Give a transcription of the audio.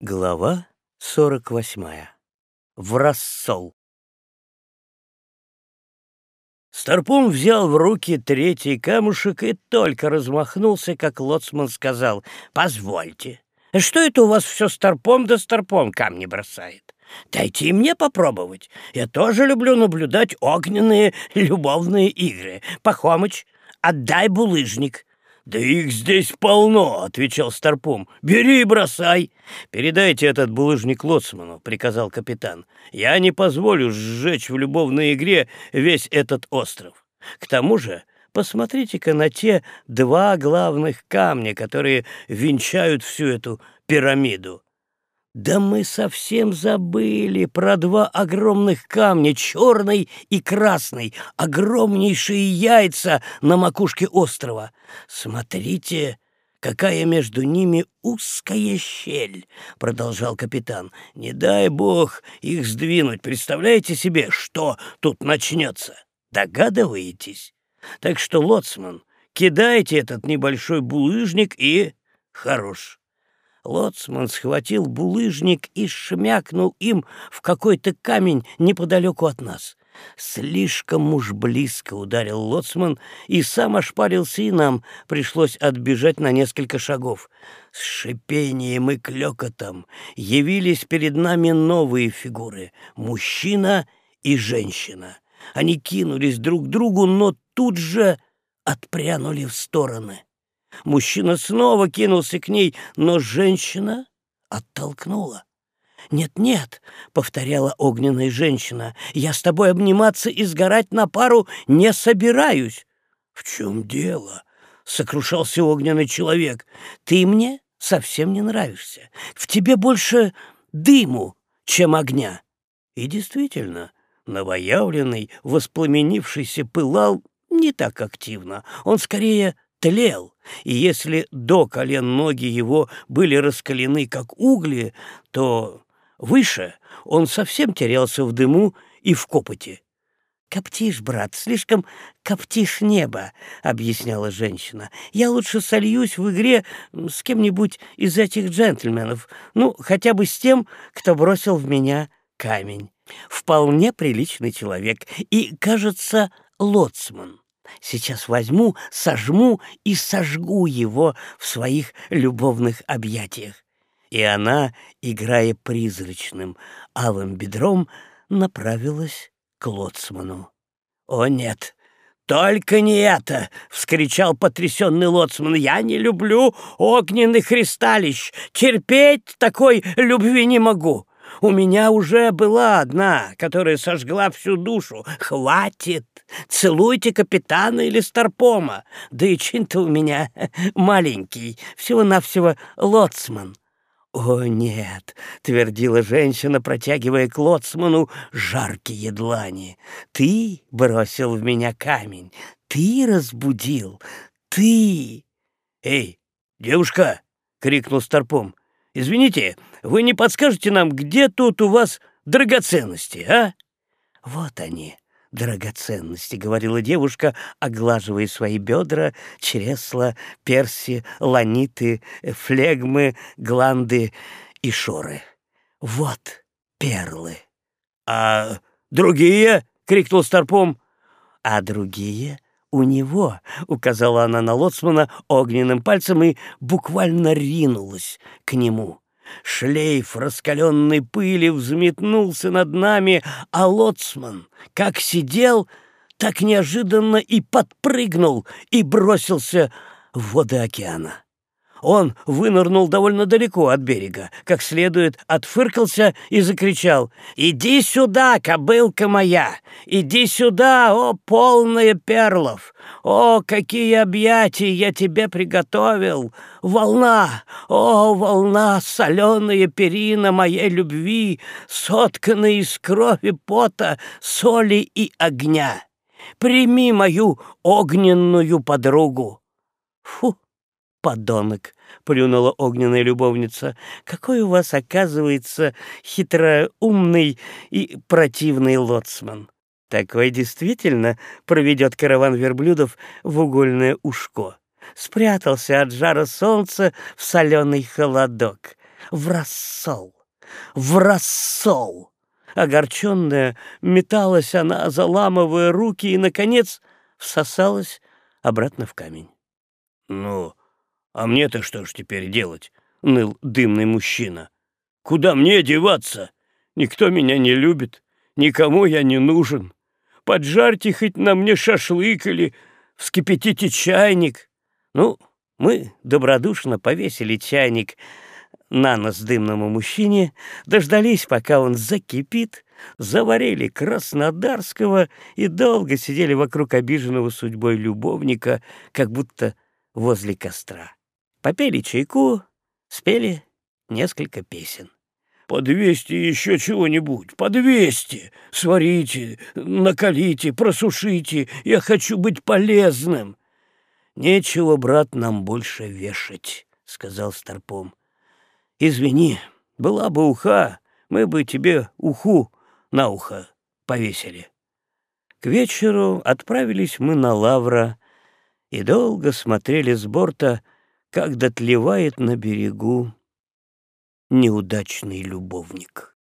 Глава сорок восьмая. В рассол. Старпом взял в руки третий камушек и только размахнулся, как лоцман сказал «Позвольте, что это у вас все старпом да старпом камни бросает? Дайте и мне попробовать. Я тоже люблю наблюдать огненные любовные игры. Пахомыч, отдай булыжник». «Да их здесь полно», — отвечал Старпом. «Бери и бросай». «Передайте этот булыжник лоцману», — приказал капитан. «Я не позволю сжечь в любовной игре весь этот остров. К тому же посмотрите-ка на те два главных камня, которые венчают всю эту пирамиду. Да мы совсем забыли про два огромных камня, черный и красный, огромнейшие яйца на макушке острова. Смотрите, какая между ними узкая щель, продолжал капитан. Не дай бог их сдвинуть. Представляете себе, что тут начнется? Догадываетесь? Так что, лоцман, кидайте этот небольшой булыжник и хорош. Лоцман схватил булыжник и шмякнул им в какой-то камень неподалеку от нас. Слишком уж близко ударил лоцман, и сам ошпарился, и нам пришлось отбежать на несколько шагов. С шипением и клёкотом явились перед нами новые фигуры — мужчина и женщина. Они кинулись друг к другу, но тут же отпрянули в стороны. Мужчина снова кинулся к ней, но женщина оттолкнула. «Нет-нет», — повторяла огненная женщина, — «я с тобой обниматься и сгорать на пару не собираюсь». «В чем дело?» — сокрушался огненный человек. «Ты мне совсем не нравишься. В тебе больше дыму, чем огня». И действительно, новоявленный, воспламенившийся пылал не так активно. Он скорее тлел, и если до колен ноги его были раскалены, как угли, то выше он совсем терялся в дыму и в копоте. «Коптишь, брат, слишком коптишь небо», — объясняла женщина. «Я лучше сольюсь в игре с кем-нибудь из этих джентльменов, ну, хотя бы с тем, кто бросил в меня камень. Вполне приличный человек и, кажется, лоцман». Сейчас возьму, сожму и сожгу его в своих любовных объятиях. И она, играя призрачным алым бедром, направилась к лоцману. «О, нет!» «Только не это!» — вскричал потрясенный лоцман. «Я не люблю огненных христалищ! Терпеть такой любви не могу! У меня уже была одна, которая сожгла всю душу. Хватит! Целуйте капитана или старпома. Да и чин-то у меня маленький, всего-навсего лоцман. «О, нет!» — твердила женщина, протягивая к лоцману жаркие длани. «Ты бросил в меня камень, ты разбудил, ты!» «Эй, девушка!» — крикнул Старпом. «Извините, вы не подскажете нам, где тут у вас драгоценности, а?» «Вот они, драгоценности», — говорила девушка, оглаживая свои бедра, чресла, перси, ланиты, флегмы, гланды и шоры. «Вот перлы». «А другие?» — крикнул Старпом. «А другие?» У него, — указала она на лоцмана огненным пальцем и буквально ринулась к нему. Шлейф раскаленной пыли взметнулся над нами, а лоцман, как сидел, так неожиданно и подпрыгнул и бросился в воды океана. Он вынырнул довольно далеко от берега, как следует отфыркался и закричал «Иди сюда, кобылка моя! Иди сюда, о, полная перлов! О, какие объятия я тебе приготовил! Волна, о, волна, соленая перина моей любви, сотканная из крови, пота, соли и огня! Прими мою огненную подругу!» Фу! Подонок!» — плюнула огненная любовница. «Какой у вас, оказывается, хитроумный и противный лоцман!» Такой действительно проведет караван верблюдов в угольное ушко. Спрятался от жара солнца в соленый холодок. в рассол, в рассол. Огорченная, металась она, заламывая руки, и, наконец, всосалась обратно в камень. «Ну, а мне-то что ж теперь делать?» — ныл дымный мужчина. «Куда мне деваться? Никто меня не любит, никому я не нужен. Поджарьте хоть на мне шашлык или вскипятите чайник». Ну, мы добродушно повесили чайник на нос дымному мужчине, дождались, пока он закипит, заварили краснодарского и долго сидели вокруг обиженного судьбой любовника, как будто возле костра. Попели чайку, спели несколько песен. «Подвесьте еще чего-нибудь, подвесьте, сварите, накалите, просушите, я хочу быть полезным». «Нечего, брат, нам больше вешать», — сказал Старпом. «Извини, была бы уха, мы бы тебе уху на ухо повесили». К вечеру отправились мы на Лавра и долго смотрели с борта, как дотлевает на берегу неудачный любовник.